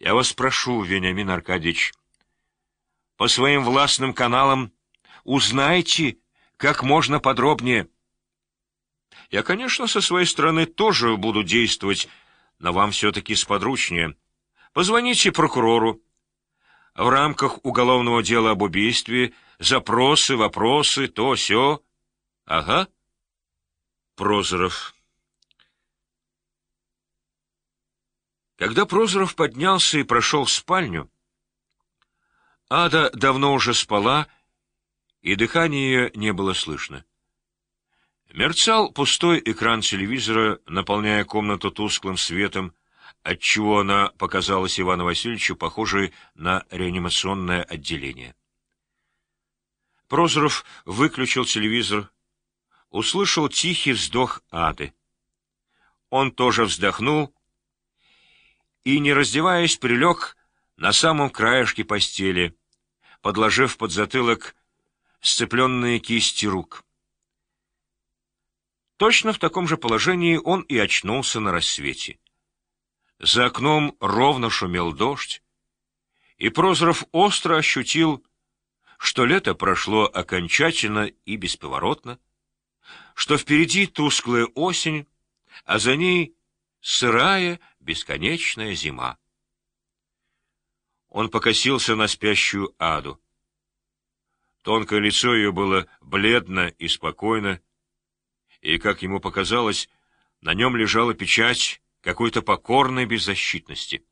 Я вас прошу, Вениамин Аркадьевич, по своим властным каналам узнайте как можно подробнее. Я, конечно, со своей стороны тоже буду действовать, но вам все-таки сподручнее. Позвоните прокурору. В рамках уголовного дела об убийстве запросы, вопросы, то, все. Ага. Прозоров. Когда Прозоров поднялся и прошел в спальню, Ада давно уже спала, и дыхание ее не было слышно. Мерцал пустой экран телевизора, наполняя комнату тусклым светом, отчего она показалась Ивану Васильевичу похожей на реанимационное отделение. Прозоров выключил телевизор, услышал тихий вздох ады. Он тоже вздохнул и, не раздеваясь, прилег на самом краешке постели, подложив под затылок сцепленные кисти рук. Точно в таком же положении он и очнулся на рассвете. За окном ровно шумел дождь, и Прозоров остро ощутил, что лето прошло окончательно и бесповоротно, что впереди тусклая осень, а за ней сырая бесконечная зима. Он покосился на спящую аду. Тонкое лицо ее было бледно и спокойно, и, как ему показалось, на нем лежала печать какой-то покорной беззащитности.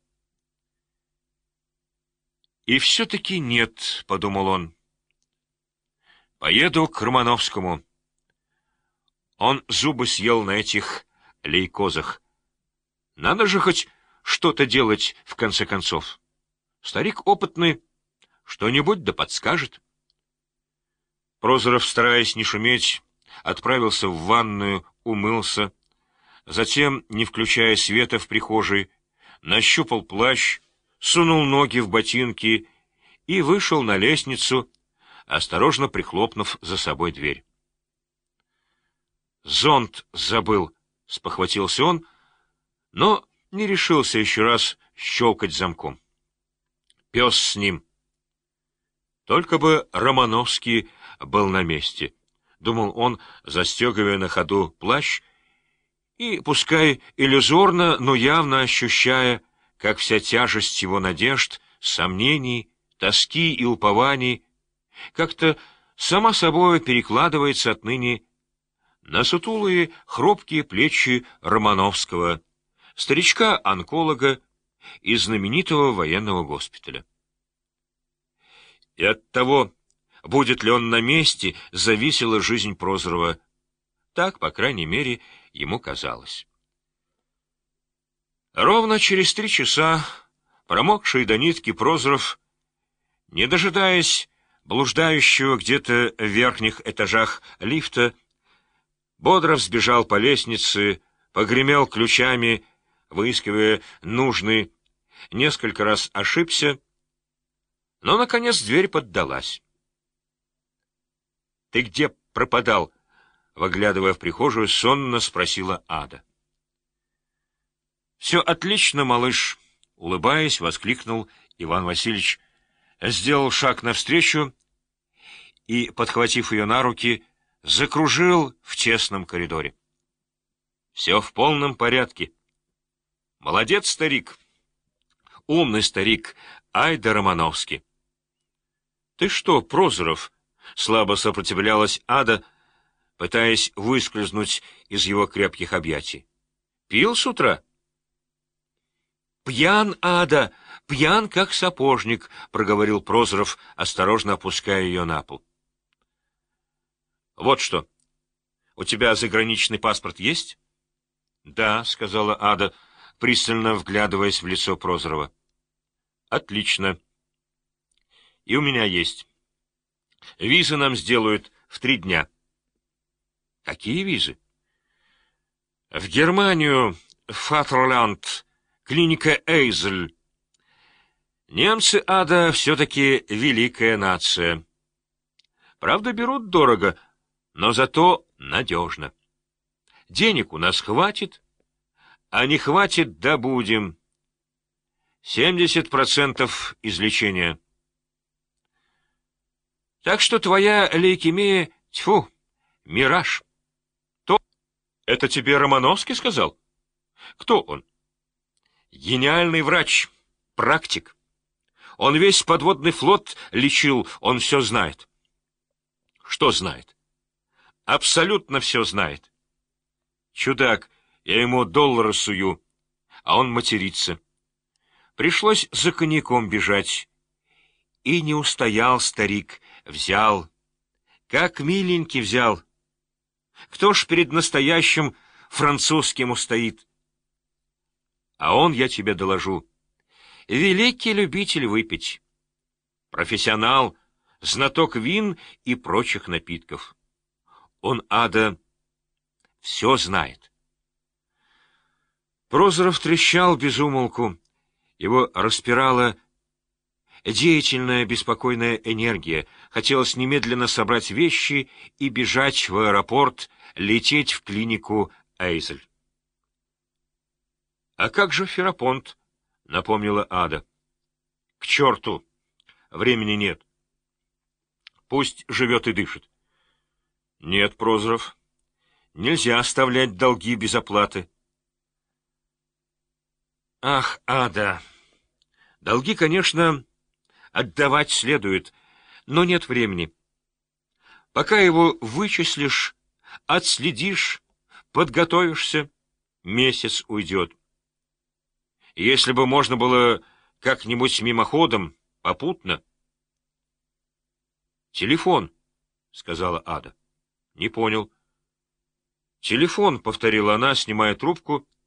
«И все-таки нет», — подумал он. «Поеду к Романовскому». Он зубы съел на этих лейкозах. Надо же хоть что-то делать, в конце концов. Старик опытный, что-нибудь да подскажет. Прозоров, стараясь не шуметь, отправился в ванную, умылся, затем, не включая света в прихожей, нащупал плащ, сунул ноги в ботинки и вышел на лестницу, осторожно прихлопнув за собой дверь. «Зонт забыл», — спохватился он, но не решился еще раз щелкать замком. Пес с ним. Только бы Романовский был на месте, — думал он, застегивая на ходу плащ, и, пускай иллюзорно, но явно ощущая, как вся тяжесть его надежд, сомнений, тоски и упований как-то сама собой перекладывается отныне на сутулые, хрупкие плечи Романовского, старичка-онколога из знаменитого военного госпиталя. И от того, будет ли он на месте, зависела жизнь Прозорова. Так, по крайней мере, ему казалось. Ровно через три часа, промокший до нитки Прозоров, не дожидаясь блуждающего где-то в верхних этажах лифта, бодро взбежал по лестнице, погремел ключами, выискивая нужный, несколько раз ошибся, но, наконец, дверь поддалась. — Ты где пропадал? — выглядывая в прихожую, сонно спросила Ада. — Все отлично, малыш, — улыбаясь, воскликнул Иван Васильевич, сделал шаг навстречу и, подхватив ее на руки, закружил в тесном коридоре. — Все в полном порядке. — Молодец, старик. Умный старик, Айда Романовский. — Ты что, Прозоров? — Слабо сопротивлялась ада, пытаясь выскользнуть из его крепких объятий. «Пил с утра?» «Пьян, ада! Пьян, как сапожник!» — проговорил Прозоров, осторожно опуская ее на пол. «Вот что. У тебя заграничный паспорт есть?» «Да», — сказала ада, пристально вглядываясь в лицо Прозорова. «Отлично. И у меня есть». Визы нам сделают в три дня. Какие визы? В Германию, Фатерланд, клиника Эйзель. Немцы, ада, все-таки великая нация. Правда, берут дорого, но зато надежно. Денег у нас хватит, а не хватит, да будем. Семьдесят процентов излечения. Так что твоя лейкемия, тьфу, мираж. То... Это тебе Романовский сказал? Кто он? Гениальный врач, практик. Он весь подводный флот лечил, он все знает. Что знает? Абсолютно все знает. Чудак, я ему доллары сую, а он матерится. Пришлось за коньяком бежать. И не устоял старик, взял. Как миленький взял. Кто ж перед настоящим французским устоит? А он, я тебе доложу, великий любитель выпить. Профессионал, знаток вин и прочих напитков. Он, ада, все знает. Прозоров трещал без умолку. Его распирала деятельная, беспокойная энергия. Хотелось немедленно собрать вещи и бежать в аэропорт, лететь в клинику Эйзель. «А как же Ферапонт?» — напомнила Ада. «К черту! Времени нет. Пусть живет и дышит». «Нет, Прозоров, нельзя оставлять долги без оплаты». Ах, ада! Долги, конечно, отдавать следует, но нет времени. Пока его вычислишь, отследишь, подготовишься, месяц уйдет. Если бы можно было как-нибудь мимоходом, попутно. «Телефон», — сказала Ада. «Не понял». «Телефон», — повторила она, снимая трубку, —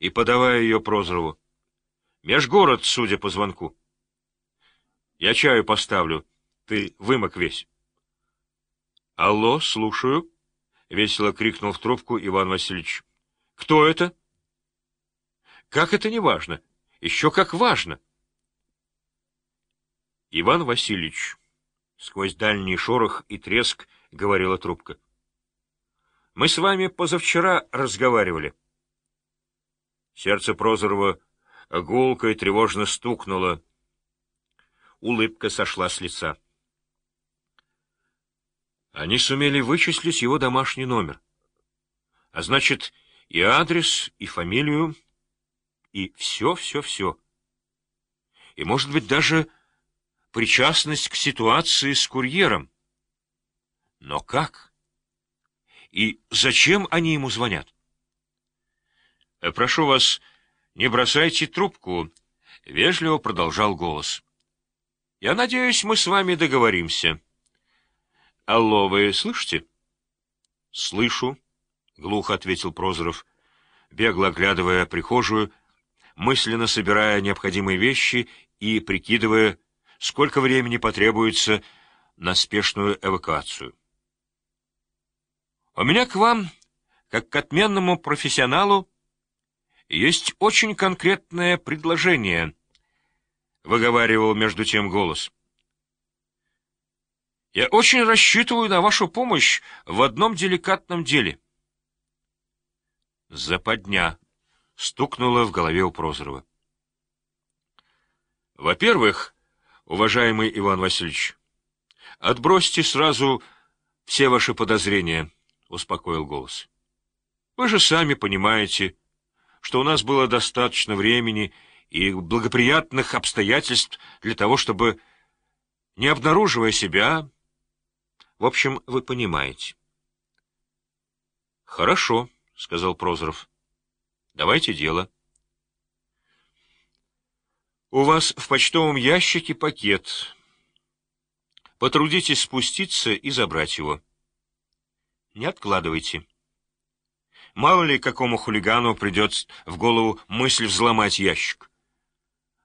и подавая ее Прозорову. «Межгород, судя по звонку». «Я чаю поставлю. Ты вымок весь». «Алло, слушаю», — весело крикнул в трубку Иван Васильевич. «Кто это?» «Как это не важно? Еще как важно!» «Иван Васильевич», — сквозь дальний шорох и треск говорила трубка, — «мы с вами позавчера разговаривали». Сердце Прозорова гулко и тревожно стукнуло. Улыбка сошла с лица. Они сумели вычислить его домашний номер. А значит, и адрес, и фамилию, и все-все-все. И, может быть, даже причастность к ситуации с курьером. Но как? И зачем они ему звонят? — Прошу вас, не бросайте трубку, — вежливо продолжал голос. — Я надеюсь, мы с вами договоримся. — Алло, вы слышите? — Слышу, — глухо ответил Прозоров, бегло оглядывая прихожую, мысленно собирая необходимые вещи и прикидывая, сколько времени потребуется на спешную эвакуацию. — У меня к вам, как к отменному профессионалу, есть очень конкретное предложение, — выговаривал между тем голос. Я очень рассчитываю на вашу помощь в одном деликатном деле. Западня стукнула в голове у Прозорова. Во-первых, уважаемый Иван Васильевич, отбросьте сразу все ваши подозрения, — успокоил голос. Вы же сами понимаете, что у нас было достаточно времени и благоприятных обстоятельств для того, чтобы, не обнаруживая себя... В общем, вы понимаете. — Хорошо, — сказал Прозоров. — Давайте дело. — У вас в почтовом ящике пакет. Потрудитесь спуститься и забрать его. Не откладывайте. Мало ли какому хулигану придет в голову мысль взломать ящик.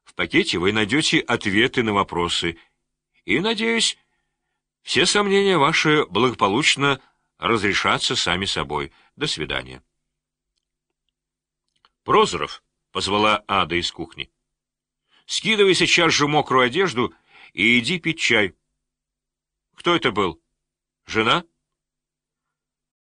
В пакете вы найдете ответы на вопросы. И, надеюсь, все сомнения ваши благополучно разрешатся сами собой. До свидания. Прозоров позвала Ада из кухни. Скидывай сейчас же мокрую одежду и иди пить чай. Кто это был? Жена?